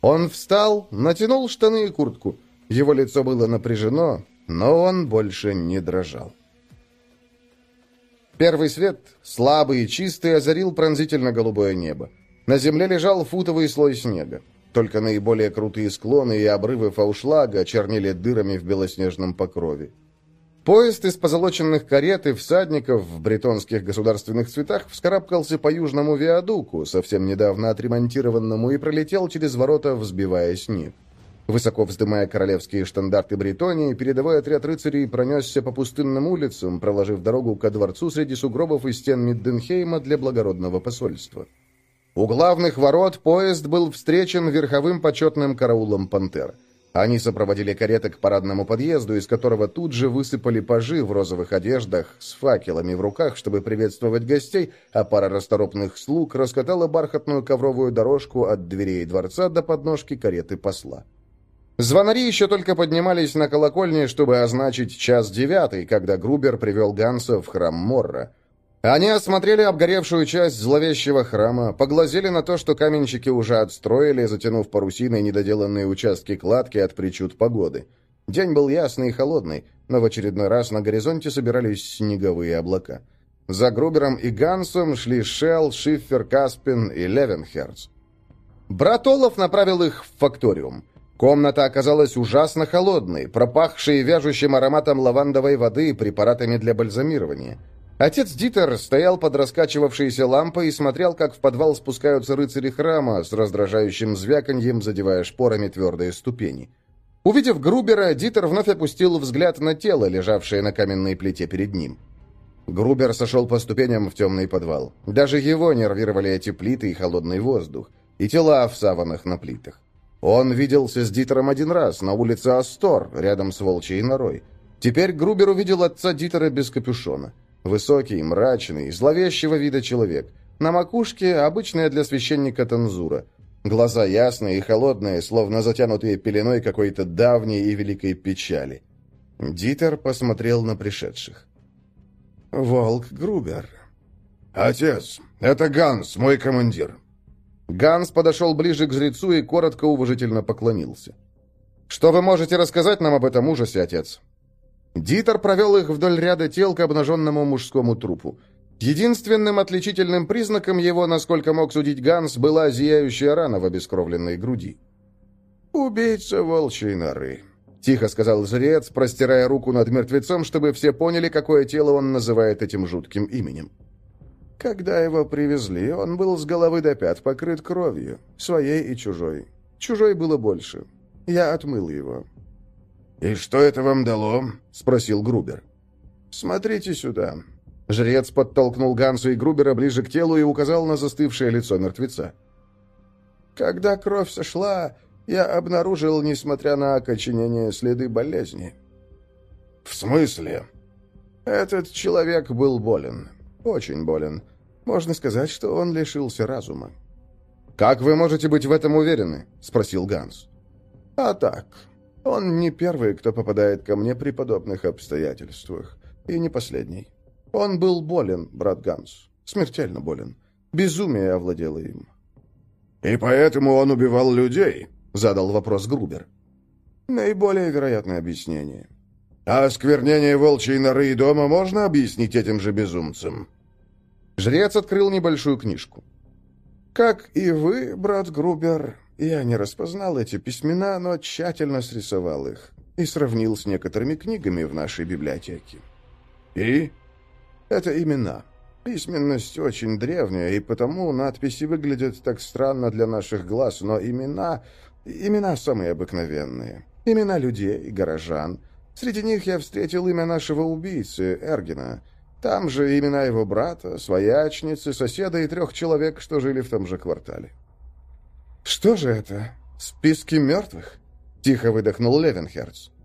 Он встал, натянул штаны и куртку. Его лицо было напряжено, но он больше не дрожал. Первый свет, слабый и чистый, озарил пронзительно-голубое небо. На земле лежал футовый слой снега. Только наиболее крутые склоны и обрывы фаушлага чернели дырами в белоснежном покрове. Поезд из позолоченных карет и всадников в бретонских государственных цветах вскарабкался по южному виадуку, совсем недавно отремонтированному, и пролетел через ворота, взбивая снег. Высоко вздымая королевские штандарты Бретонии, передовой отряд рыцарей пронесся по пустынным улицам, проложив дорогу ко дворцу среди сугробов и стен Мидденхейма для благородного посольства. У главных ворот поезд был встречен верховым почетным караулом «Пантер». Они сопроводили кареты к парадному подъезду, из которого тут же высыпали пажи в розовых одеждах с факелами в руках, чтобы приветствовать гостей, а пара расторопных слуг раскатала бархатную ковровую дорожку от дверей дворца до подножки кареты посла. Звонари еще только поднимались на колокольне, чтобы означить час девятый, когда Грубер привел Ганса в храм Морра. Они осмотрели обгоревшую часть зловещего храма, поглазели на то, что каменщики уже отстроили, затянув парусиной недоделанные участки кладки от причуд погоды. День был ясный и холодный, но в очередной раз на горизонте собирались снеговые облака. За Грубером и Гансом шли Шелл, Шиффер, Каспин и Левенхерц. Брат Олаф направил их в факториум. Комната оказалась ужасно холодной, пропахшей вяжущим ароматом лавандовой воды и препаратами для бальзамирования. Отец Дитер стоял под раскачивавшейся лампой и смотрел, как в подвал спускаются рыцари храма с раздражающим звяканьем, задевая шпорами твердые ступени. Увидев Грубера, Дитер вновь опустил взгляд на тело, лежавшее на каменной плите перед ним. Грубер сошел по ступеням в темный подвал. Даже его нервировали эти плиты и холодный воздух, и тела в саванах на плитах. Он виделся с Дитером один раз на улице Астор, рядом с волчьей норой. Теперь Грубер увидел отца Дитера без капюшона. Высокий, мрачный, зловещего вида человек. На макушке обычная для священника танзура. Глаза ясные и холодные, словно затянутые пеленой какой-то давней и великой печали. Дитер посмотрел на пришедших. «Волк Грубер». «Отец, это Ганс, мой командир». Ганс подошел ближе к жрецу и коротко уважительно поклонился. «Что вы можете рассказать нам об этом ужасе, отец?» Дитер провел их вдоль ряда тел к обнаженному мужскому трупу. Единственным отличительным признаком его, насколько мог судить Ганс, была зияющая рана в обескровленной груди. «Убийца волчьей норы», — тихо сказал жрец, простирая руку над мертвецом, чтобы все поняли, какое тело он называет этим жутким именем. Когда его привезли, он был с головы до пят покрыт кровью, своей и чужой. Чужой было больше. Я отмыл его. «И что это вам дало?» — спросил Грубер. «Смотрите сюда». Жрец подтолкнул Гансу и Грубера ближе к телу и указал на застывшее лицо мертвеца. «Когда кровь сошла, я обнаружил, несмотря на окоченение, следы болезни». «В смысле?» «Этот человек был болен. Очень болен. Можно сказать, что он лишился разума. «Как вы можете быть в этом уверены?» — спросил Ганс. «А так. Он не первый, кто попадает ко мне при подобных обстоятельствах. И не последний. Он был болен, брат Ганс. Смертельно болен. Безумие овладело им». «И поэтому он убивал людей?» — задал вопрос Грубер. Наиболее вероятное объяснение. А осквернение волчьей норы и дома можно объяснить этим же безумцам? Жрец открыл небольшую книжку. Как и вы, брат Грубер, я не распознал эти письмена, но тщательно срисовал их и сравнил с некоторыми книгами в нашей библиотеке. И? Это имена. Письменность очень древняя, и потому надписи выглядят так странно для наших глаз, но имена... Имена самые обыкновенные. Имена людей и горожан. Среди них я встретил имя нашего убийцы, Эргена. Там же имена его брата, своячницы, соседа и трех человек, что жили в том же квартале. «Что же это? Списки мертвых?» — тихо выдохнул Левенхерц.